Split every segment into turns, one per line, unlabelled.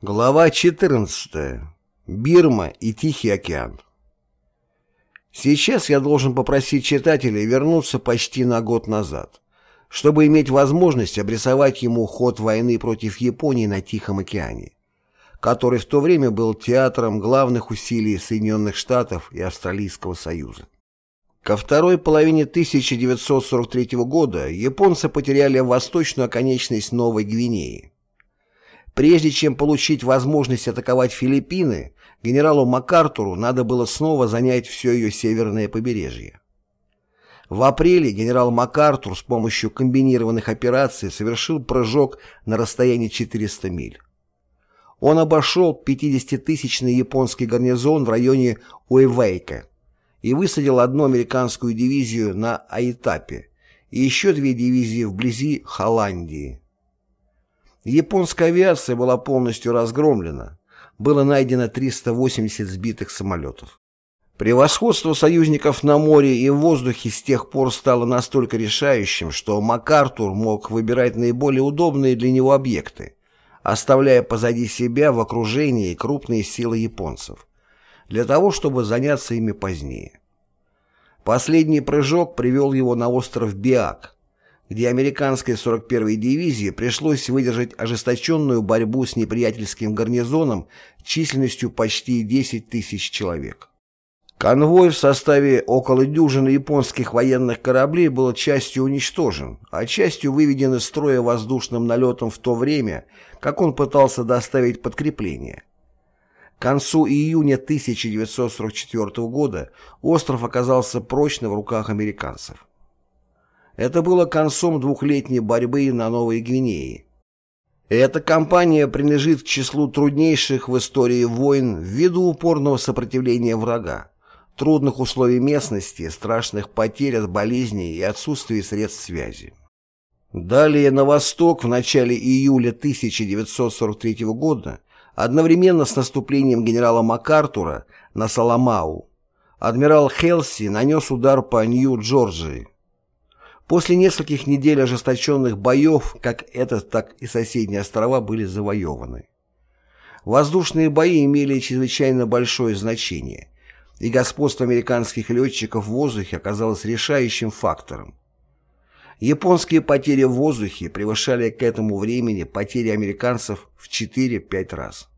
Глава 14. Бирма и Тихий океан. Сейчас я должен попросить читателя вернуться почти на год назад, чтобы иметь возможность обрисовать ему ход войны против Японии на Тихом океане, который в то время был театром главных усилий Соединенных Штатов и Австралийского Союза. Ко второй половине 1943 года японцы потеряли восточную оконечность Новой Гвинеи. Прежде чем получить возможность атаковать Филиппины, генералу МакАртуру надо было снова занять все ее северное побережье. В апреле генерал МакАртур с помощью комбинированных операций совершил прыжок на расстоянии 400 миль. Он обошел 50-тысячный японский гарнизон в районе Уэвейка и высадил одну американскую дивизию на Айтапе и еще две дивизии вблизи Холландии. Японская авиация была полностью разгромлена. Было найдено 380 сбитых самолетов. Превосходство союзников на море и в воздухе с тех пор стало настолько решающим, что МакАртур мог выбирать наиболее удобные для него объекты, оставляя позади себя в окружении крупные силы японцев, для того, чтобы заняться ими позднее. Последний прыжок привел его на остров Биак, где американской 41-й дивизии пришлось выдержать ожесточенную борьбу с неприятельским гарнизоном численностью почти 10 тысяч человек. Конвой в составе около дюжины японских военных кораблей был частью уничтожен, а частью выведен из строя воздушным налетом в то время, как он пытался доставить подкрепление. К концу июня 1944 года остров оказался прочно в руках американцев. Это было концом двухлетней борьбы на Новой Гвинее. Эта кампания принадлежит к числу труднейших в истории войн ввиду упорного сопротивления врага, трудных условий местности, страшных потерь от болезней и отсутствия средств связи. Далее на восток в начале июля 1943 года, одновременно с наступлением генерала МакАртура на Саламау, адмирал Хелси нанес удар по Нью-Джорджии. После нескольких недель ожесточенных боев, как этот, так и соседние острова были завоеваны. Воздушные бои имели чрезвычайно большое значение, и господство американских летчиков в воздухе оказалось решающим фактором. Японские потери в воздухе превышали к этому времени потери американцев в 4-5 раз.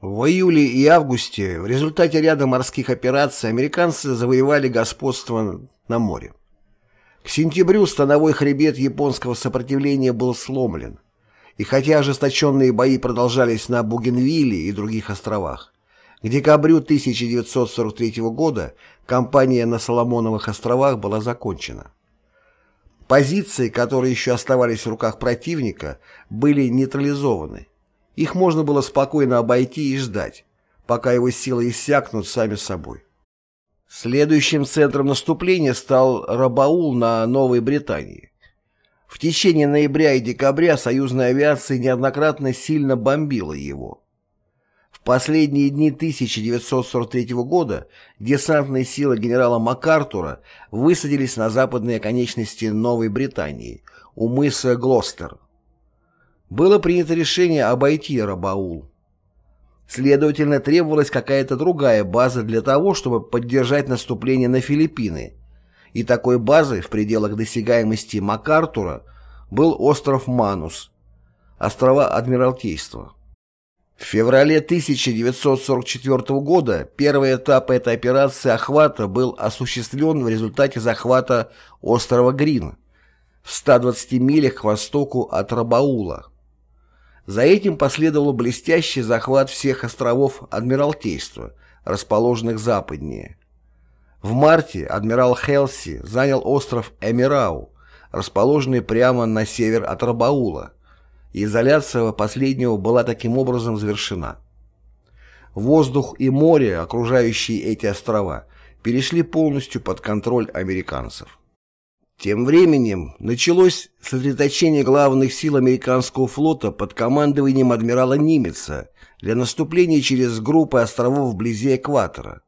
В июле и августе в результате ряда морских операций американцы завоевали господство на море. К сентябрю становой хребет японского сопротивления был сломлен, и хотя ожесточенные бои продолжались на Бугенвилле и других островах, к декабрю 1943 года кампания на Соломоновых островах была закончена. Позиции, которые еще оставались в руках противника, были нейтрализованы. Их можно было спокойно обойти и ждать, пока его силы иссякнут сами собой. Следующим центром наступления стал Рабаул на Новой Британии. В течение ноября и декабря союзная авиация неоднократно сильно бомбила его. В последние дни 1943 года десантные силы генерала МакАртура высадились на западные оконечности Новой Британии, у мыса Глостер. Было принято решение обойти Рабаул. Следовательно, требовалась какая-то другая база для того, чтобы поддержать наступление на Филиппины. И такой базой в пределах досягаемости МакАртура был остров Манус, острова Адмиралтейства. В феврале 1944 года первый этап этой операции охвата был осуществлен в результате захвата острова Грин в 120 милях к востоку от Рабаула. За этим последовал блестящий захват всех островов Адмиралтейства, расположенных западнее. В марте адмирал Хелси занял остров Эмирау, расположенный прямо на север от Рабаула, и изоляция последнего была таким образом завершена. Воздух и море, окружающие эти острова, перешли полностью под контроль американцев. Тем временем началось сосредоточение главных сил американского флота под командованием адмирала Нимеца для наступления через группы островов вблизи экватора,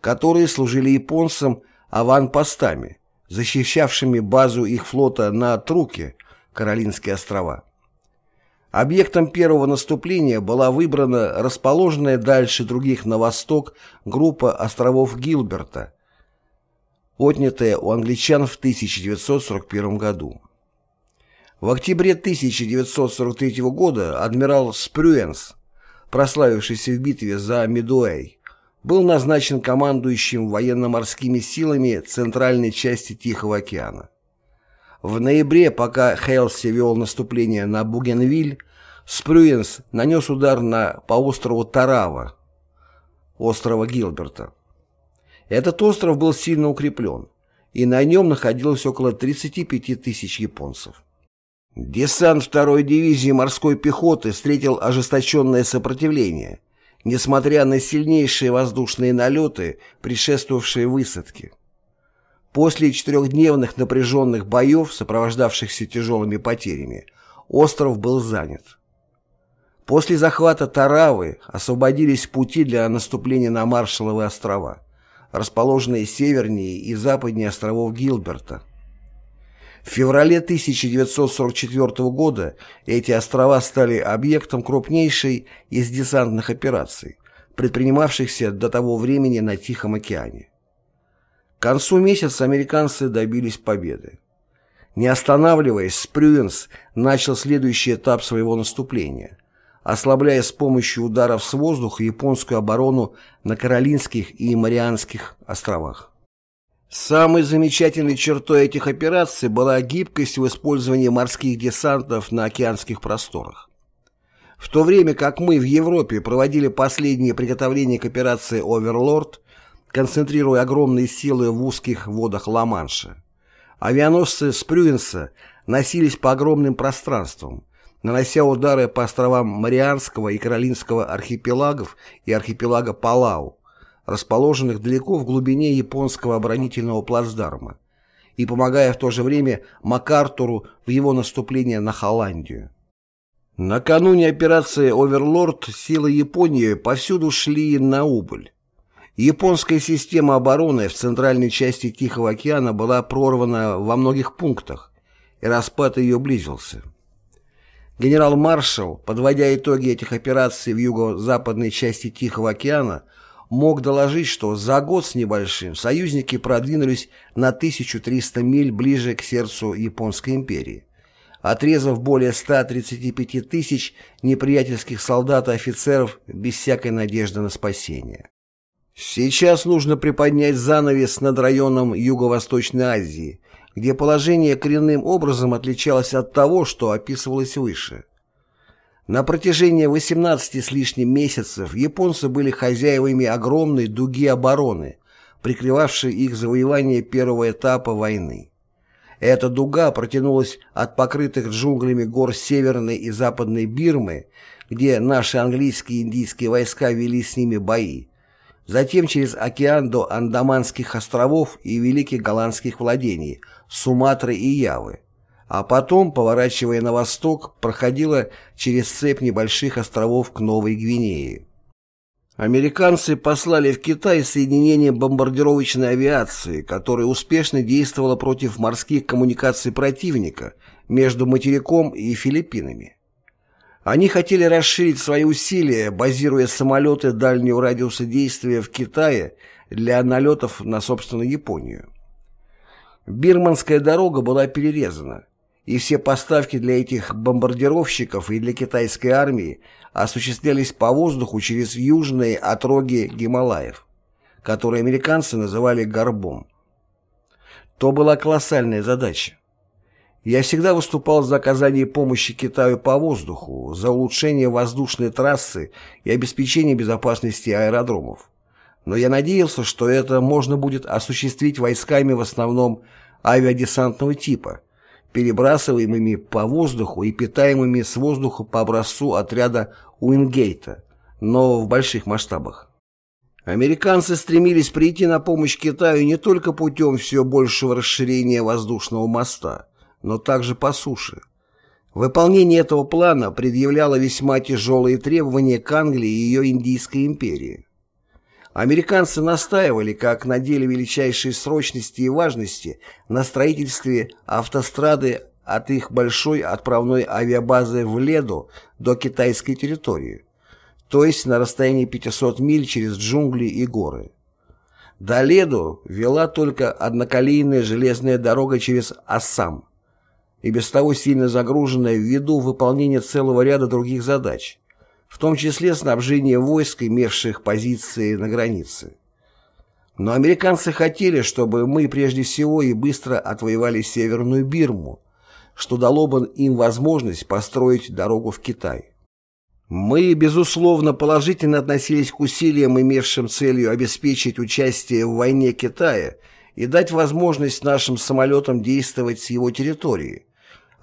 которые служили японцам аванпостами, защищавшими базу их флота на Труке, Каролинские острова. Объектом первого наступления была выбрана расположенная дальше других на восток группа островов Гилберта, отнятая у англичан в 1941 году. В октябре 1943 года адмирал Спрюенс, прославившийся в битве за Медуэй, был назначен командующим военно-морскими силами центральной части Тихого океана. В ноябре, пока Хелси вел наступление на Бугенвиль, Спрюенс нанес удар на, по острову Тарава, острова Гилберта. Этот остров был сильно укреплен, и на нем находилось около 35 тысяч японцев. Десант второй дивизии морской пехоты встретил ожесточенное сопротивление, несмотря на сильнейшие воздушные налеты, предшествовавшие высадке. После четырехдневных напряженных боев, сопровождавшихся тяжелыми потерями, остров был занят. После захвата Таравы освободились пути для наступления на Маршалловы острова, расположенные севернее и западнее островов Гилберта. В феврале 1944 года эти острова стали объектом крупнейшей из десантных операций, предпринимавшихся до того времени на Тихом океане. К концу месяца американцы добились победы. Не останавливаясь, Спрюенс начал следующий этап своего наступления, ослабляя с помощью ударов с воздуха японскую оборону на Каролинских и Марианских островах. Самой замечательной чертой этих операций была гибкость в использовании морских десантов на океанских просторах. В то время как мы в Европе проводили последние приготовления к операции «Оверлорд», концентрируя огромные силы в узких водах Ла-Манша, авианосцы Спрюенса носились по огромным пространствам, нанося удары по островам Марианского и Каролинского архипелагов и архипелага Палау, расположенных далеко в глубине японского оборонительного плацдарма, и помогая в то же время МакАртуру в его наступлении на Холландию. Накануне операции «Оверлорд» силы Японии повсюду шли на убыль. Японская система обороны в центральной части Тихого океана была прорвана во многих пунктах, и распад ее близился. Генерал-маршал, подводя итоги этих операций в юго-западной части Тихого океана, мог доложить, что за год с небольшим союзники продвинулись на 1300 миль ближе к сердцу Японской империи, отрезав более 135 тысяч неприятельских солдат и офицеров без всякой надежды на спасение. Сейчас нужно приподнять занавес над районом Юго-Восточной Азии, где положение коренным образом отличалось от того, что описывалось выше. На протяжении 18 с лишним месяцев японцы были хозяевами огромной дуги обороны, прикрывавшей их завоевание первого этапа войны. Эта дуга протянулась от покрытых джунглями гор Северной и Западной Бирмы, где наши английские и индийские войска вели с ними бои, затем через океан до Андаманских островов и Великих Голландских владений, Суматры и Явы, а потом, поворачивая на восток, проходила через цепь небольших островов к Новой Гвинее. Американцы послали в Китай соединение бомбардировочной авиации, которое успешно действовало против морских коммуникаций противника между материком и Филиппинами. Они хотели расширить свои усилия, базируя самолеты дальнего радиуса действия в Китае для налетов на, собственно, Японию. Бирманская дорога была перерезана, и все поставки для этих бомбардировщиков и для китайской армии осуществлялись по воздуху через южные отроги Гималаев, которые американцы называли «горбом». То была колоссальная задача. Я всегда выступал за оказание помощи Китаю по воздуху, за улучшение воздушной трассы и обеспечение безопасности аэродромов. Но я надеялся, что это можно будет осуществить войсками в основном авиадесантного типа – перебрасываемыми по воздуху и питаемыми с воздуха по образцу отряда Уингейта, но в больших масштабах. Американцы стремились прийти на помощь Китаю не только путем все большего расширения воздушного моста, но также по суше. Выполнение этого плана предъявляло весьма тяжелые требования к Англии и ее Индийской империи. Американцы настаивали, как на деле величайшей срочности и важности, на строительстве автострады от их большой отправной авиабазы в Леду до китайской территории, то есть на расстоянии 500 миль через джунгли и горы. До Леду вела только одноколейная железная дорога через Ассам, и без того сильно загруженная ввиду выполнения целого ряда других задач, в том числе снабжение войск, имевших позиции на границе. Но американцы хотели, чтобы мы прежде всего и быстро отвоевали Северную Бирму, что дало бы им возможность построить дорогу в Китай. Мы, безусловно, положительно относились к усилиям, имевшим целью обеспечить участие в войне Китая и дать возможность нашим самолетам действовать с его территории.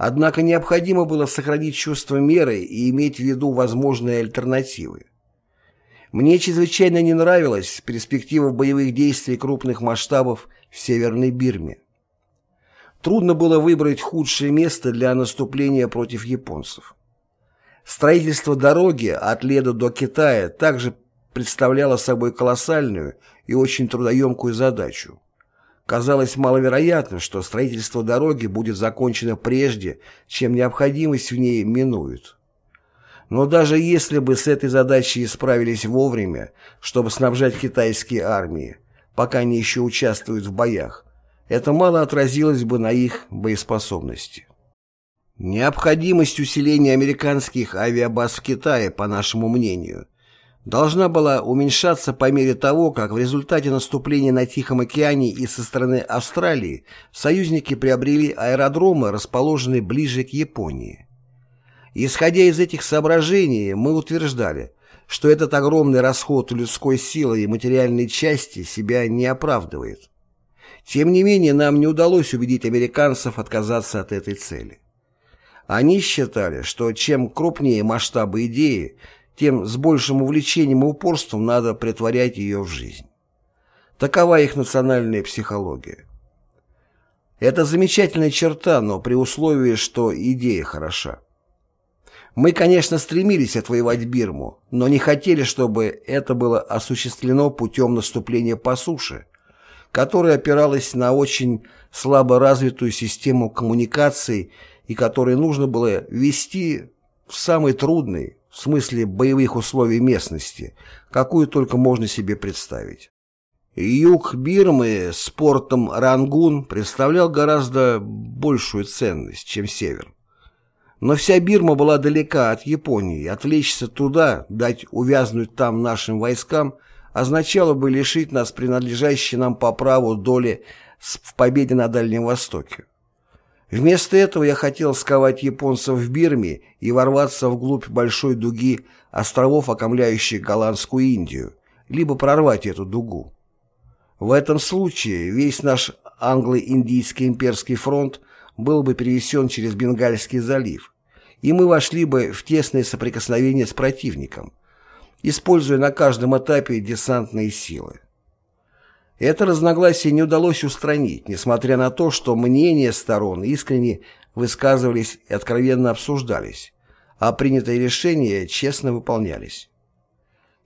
Однако необходимо было сохранить чувство меры и иметь в виду возможные альтернативы. Мне чрезвычайно не нравилась перспектива боевых действий крупных масштабов в Северной Бирме. Трудно было выбрать худшее место для наступления против японцев. Строительство дороги от Леда до Китая также представляло собой колоссальную и очень трудоемкую задачу. Казалось маловероятным, что строительство дороги будет закончено прежде, чем необходимость в ней минует. Но даже если бы с этой задачей справились вовремя, чтобы снабжать китайские армии, пока они еще участвуют в боях, это мало отразилось бы на их боеспособности. Необходимость усиления американских авиабаз в Китае, по нашему мнению, должна была уменьшаться по мере того, как в результате наступления на Тихом океане и со стороны Австралии союзники приобрели аэродромы, расположенные ближе к Японии. Исходя из этих соображений, мы утверждали, что этот огромный расход людской силы и материальной части себя не оправдывает. Тем не менее, нам не удалось убедить американцев отказаться от этой цели. Они считали, что чем крупнее масштабы идеи, тем с большим увлечением и упорством надо претворять ее в жизнь. Такова их национальная психология. Это замечательная черта, но при условии, что идея хороша. Мы, конечно, стремились отвоевать Бирму, но не хотели, чтобы это было осуществлено путем наступления по суше, которая опиралась на очень слабо развитую систему коммуникаций и которые нужно было ввести в самый трудный, в смысле боевых условий местности, какую только можно себе представить. Юг Бирмы с портом Рангун представлял гораздо большую ценность, чем север. Но вся Бирма была далека от Японии, отвлечься туда, дать увязнуть там нашим войскам, означало бы лишить нас принадлежащей нам по праву доли в победе на Дальнем Востоке. Вместо этого я хотел сковать японцев в Бирме и ворваться вглубь большой дуги островов, окомляющих Голландскую Индию, либо прорвать эту дугу. В этом случае весь наш англо-индийский имперский фронт был бы перенесен через Бенгальский залив, и мы вошли бы в тесное соприкосновение с противником, используя на каждом этапе десантные силы. Это разногласие не удалось устранить, несмотря на то, что мнения сторон искренне высказывались и откровенно обсуждались, а принятые решения честно выполнялись.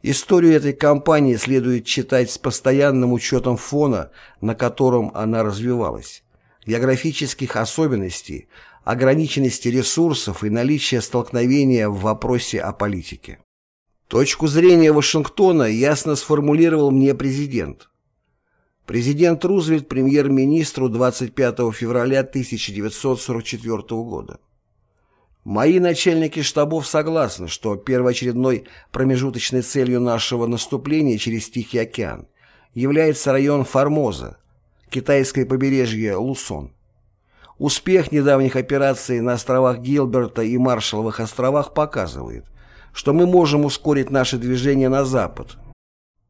Историю этой кампании следует читать с постоянным учетом фона, на котором она развивалась, географических особенностей, ограниченности ресурсов и наличия столкновения в вопросе о политике. Точку зрения Вашингтона ясно сформулировал мне президент – Президент Рузвельт премьер-министру 25 февраля 1944 года. Мои начальники штабов согласны, что первоочередной промежуточной целью нашего наступления через Тихий океан является район Формоза, китайское побережье Лусон. Успех недавних операций на островах Гилберта и Маршалловых островах показывает, что мы можем ускорить наше движение на запад,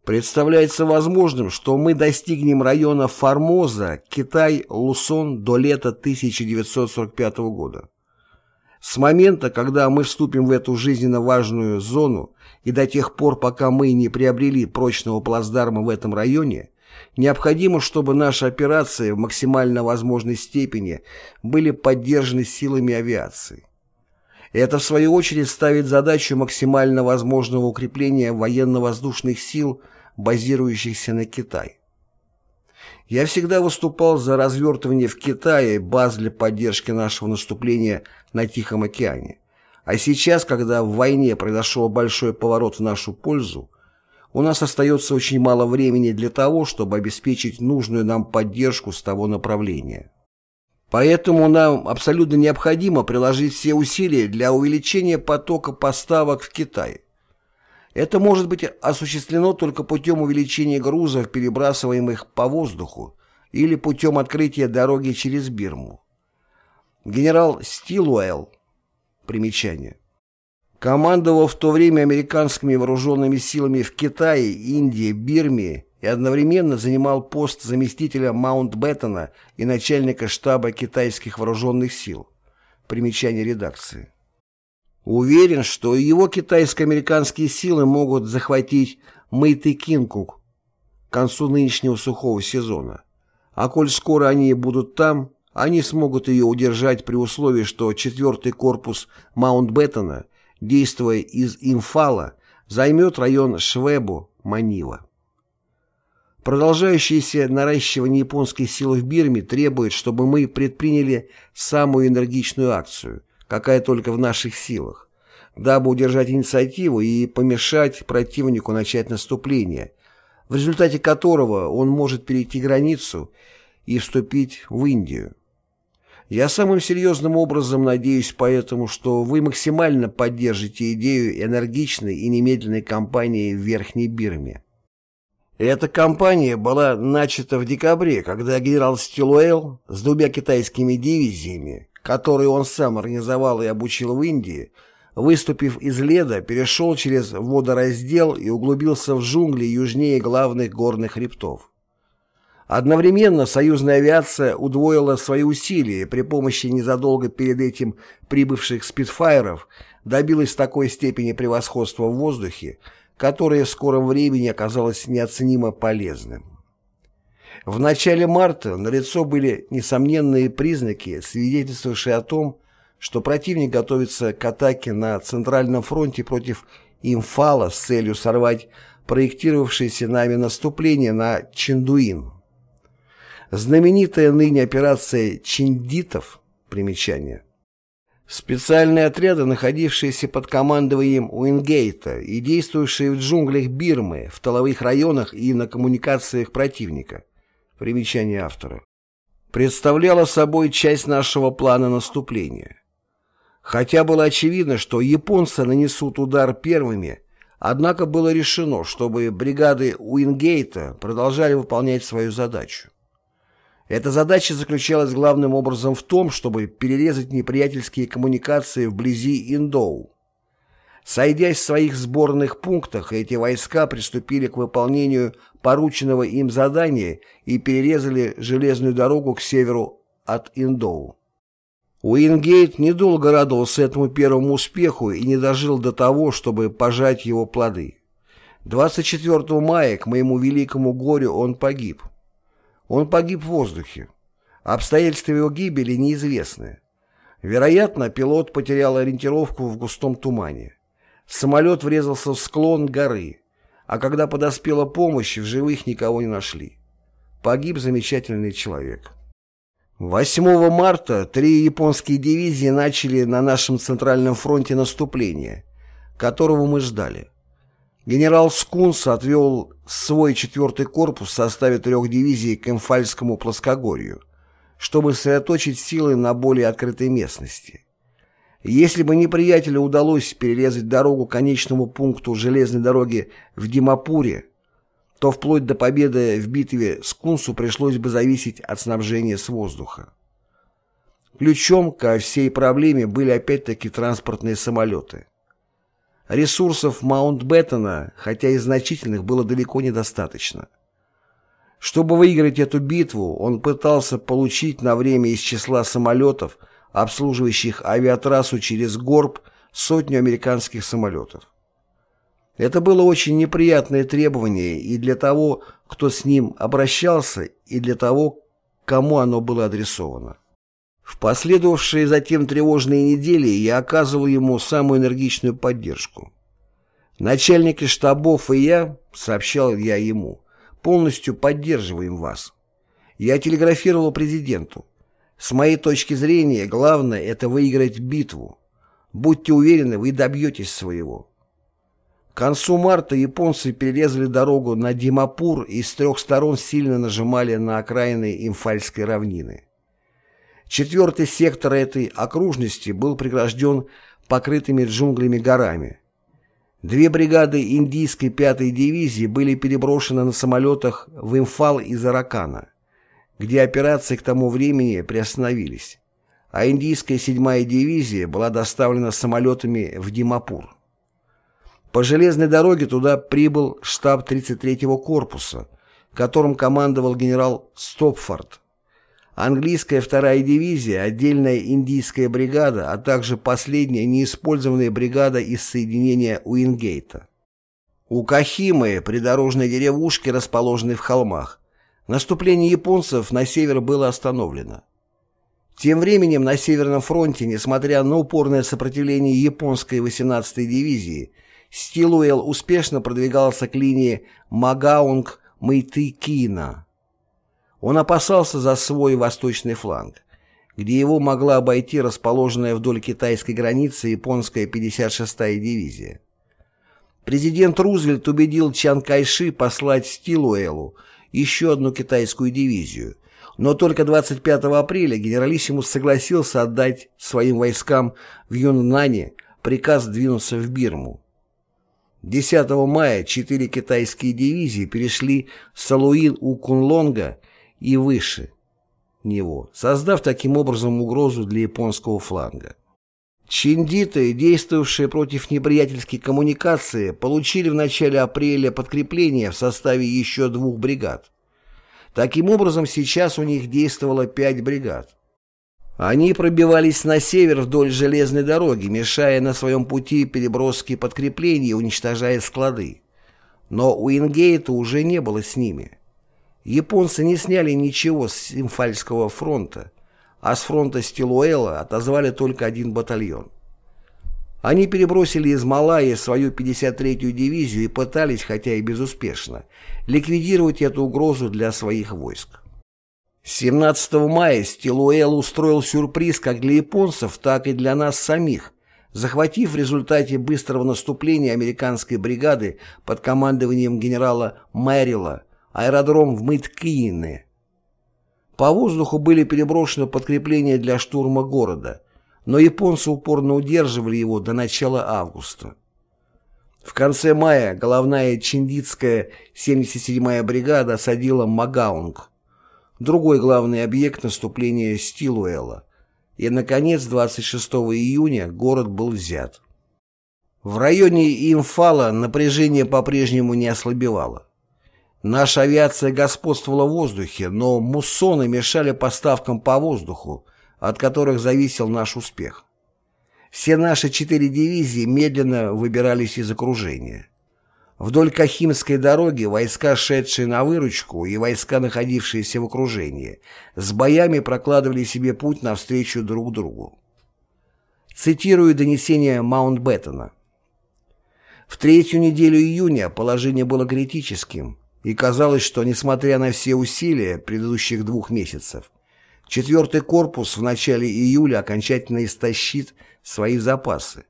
Представляется возможным, что мы достигнем района Формоза, Китай, Лусон до лета 1945 года. С момента, когда мы вступим в эту жизненно важную зону и до тех пор, пока мы не приобрели прочного плацдарма в этом районе, необходимо, чтобы наши операции в максимально возможной степени были поддержаны силами авиации. Это, в свою очередь, ставит задачу максимально возможного укрепления военно-воздушных сил – базирующихся на Китай. Я всегда выступал за развертывание в Китае баз для поддержки нашего наступления на Тихом океане. А сейчас, когда в войне произошел большой поворот в нашу пользу, у нас остается очень мало времени для того, чтобы обеспечить нужную нам поддержку с того направления. Поэтому нам абсолютно необходимо приложить все усилия для увеличения потока поставок в Китай. Это может быть осуществлено только путем увеличения грузов, перебрасываемых по воздуху, или путем открытия дороги через Бирму. Генерал Стилуэлл, примечание, командовал в то время американскими вооруженными силами в Китае, Индии, Бирме и одновременно занимал пост заместителя Маунтбеттена и начальника штаба китайских вооруженных сил. Примечание редакции. Уверен, что его китайско-американские силы могут захватить Мэйты-Кинку к концу нынешнего сухого сезона. А коль скоро они будут там, они смогут ее удержать при условии, что 4-й корпус Маунтбеттена, действуя из Имфала, займет район Швебу-Манила. Продолжающееся наращивание японской силы в Бирме требует, чтобы мы предприняли самую энергичную акцию – какая только в наших силах, дабы удержать инициативу и помешать противнику начать наступление, в результате которого он может перейти границу и вступить в Индию. Я самым серьезным образом надеюсь поэтому, что вы максимально поддержите идею энергичной и немедленной кампании в Верхней Бирме. Эта кампания была начата в декабре, когда генерал Стилуэлл с двумя китайскими дивизиями который он сам организовал и обучил в Индии, выступив из леда, перешел через водораздел и углубился в джунгли южнее главных горных хребтов. Одновременно союзная авиация удвоила свои усилия при помощи незадолго перед этим прибывших спидфайеров, добилась такой степени превосходства в воздухе, которое в скором времени оказалось неоценимо полезным. В начале марта налицо были несомненные признаки, свидетельствующие о том, что противник готовится к атаке на Центральном фронте против Имфала с целью сорвать проектировавшееся нами наступление на Чиндуин. Знаменитая ныне операция Чиндитов, примечание, Специальные отряды, находившиеся под командованием Уингейта и действующие в джунглях Бирмы, в тыловых районах и на коммуникациях противника – Примечание автора. Представляла собой часть нашего плана наступления. Хотя было очевидно, что японцы нанесут удар первыми, однако было решено, чтобы бригады Уингейта продолжали выполнять свою задачу. Эта задача заключалась главным образом в том, чтобы перерезать неприятельские коммуникации вблизи Индоу. Сойдясь в своих сборных пунктах, эти войска приступили к выполнению порученного им задания и перерезали железную дорогу к северу от Индоу. Уингейт недолго радовался этому первому успеху и не дожил до того, чтобы пожать его плоды. 24 мая, к моему великому горю, он погиб. Он погиб в воздухе. Обстоятельства его гибели неизвестны. Вероятно, пилот потерял ориентировку в густом тумане. Самолет врезался в склон горы, а когда подоспела помощь, в живых никого не нашли. Погиб замечательный человек. 8 марта три японские дивизии начали на нашем Центральном фронте наступление, которого мы ждали. Генерал Скунс отвел свой четвертый корпус в составе трех дивизий к Эмфальскому плоскогорью, чтобы сосредоточить силы на более открытой местности. Если бы неприятелю удалось перерезать дорогу к конечному пункту железной дороги в Димапуре, то вплоть до победы в битве с Кунсу пришлось бы зависеть от снабжения с воздуха. Ключом ко всей проблеме были опять-таки транспортные самолеты. Ресурсов Маунтбеттена, хотя и значительных, было далеко недостаточно. Чтобы выиграть эту битву, он пытался получить на время из числа самолетов – обслуживающих авиатрассу через Горб сотню американских самолетов. Это было очень неприятное требование и для того, кто с ним обращался, и для того, кому оно было адресовано. В последовавшие затем тревожные недели я оказывал ему самую энергичную поддержку. Начальники штабов и я, сообщал я ему, полностью поддерживаем вас. Я телеграфировал президенту. С моей точки зрения, главное – это выиграть битву. Будьте уверены, вы добьетесь своего. К концу марта японцы перерезали дорогу на Димапур и с трех сторон сильно нажимали на окраины Имфальской равнины. Четвертый сектор этой окружности был прегражден покрытыми джунглями горами. Две бригады индийской пятой дивизии были переброшены на самолетах в Имфал из Аракана, где операции к тому времени приостановились, а индийская седьмая дивизия была доставлена самолетами в Димапур. По железной дороге туда прибыл штаб 33-го корпуса, которым командовал генерал Стопфорд. Английская вторая дивизия, отдельная индийская бригада, а также последняя неиспользованная бригада из соединения Уингейта. У Кахимы, придорожной деревушки, расположенной в холмах, наступление японцев на север было остановлено. Тем временем на Северном фронте, несмотря на упорное сопротивление японской 18-й дивизии, Стилуэлл успешно продвигался к линии Магаунг-Мэйтыкина. Он опасался за свой восточный фланг, где его могла обойти расположенная вдоль китайской границы японская 56-я дивизия. Президент Рузвельт убедил Чан Кайши послать Стилуэлу еще одну китайскую дивизию, но только 25 апреля генералиссимус согласился отдать своим войскам в Юннане приказ двинуться в Бирму. 10 мая четыре китайские дивизии перешли Салуин у Кунлонга и выше него, создав таким образом угрозу для японского фланга. Чиндиты, действовавшие против неприятельской коммуникации, получили в начале апреля подкрепление в составе еще двух бригад. Таким образом, сейчас у них действовало пять бригад. Они пробивались на север вдоль железной дороги, мешая на своем пути переброски подкреплений и уничтожая склады. Но у Ингейта уже не было с ними. Японцы не сняли ничего с Имфальского фронта, а с фронта Стилуэла отозвали только один батальон. Они перебросили из Малайи свою 53-ю дивизию и пытались, хотя и безуспешно, ликвидировать эту угрозу для своих войск. 17 мая Стилуэл устроил сюрприз как для японцев, так и для нас самих, захватив в результате быстрого наступления американской бригады под командованием генерала Мэрила аэродром в Мыткиине. По воздуху были переброшены подкрепления для штурма города, но японцы упорно удерживали его до начала августа. В конце мая головная чиндитская 77-я бригада осадила Магаунг, другой главный объект наступления Стилуэлла, и, наконец, 26 июня город был взят. В районе Имфала напряжение по-прежнему не ослабевало. Наша авиация господствовала в воздухе, но муссоны мешали поставкам по воздуху, от которых зависел наш успех. Все наши четыре дивизии медленно выбирались из окружения. Вдоль Кахимской дороги войска, шедшие на выручку, и войска, находившиеся в окружении, с боями прокладывали себе путь навстречу друг другу. Цитирую донесение Маунтбеттена. В третью неделю июня положение было критическим, и казалось, что, несмотря на все усилия предыдущих двух месяцев, четвертый корпус в начале июля окончательно истощит свои запасы,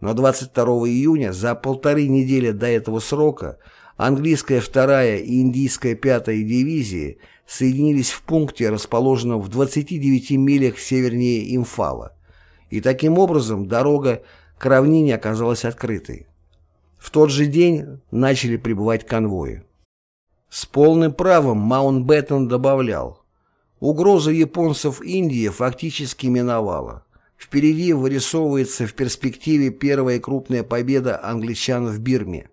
но 22 июня, за полторы недели до этого срока, английская вторая и индийская пятая дивизии соединились в пункте, расположенном в 29 милях севернее Имфала, и таким образом дорога к равнине оказалась открытой. В тот же день начали прибывать конвои. С полным правом Маунтбеттен добавлял, угроза японцев Индии фактически миновала. Впереди вырисовывается в перспективе первая крупная победа англичан в Бирме.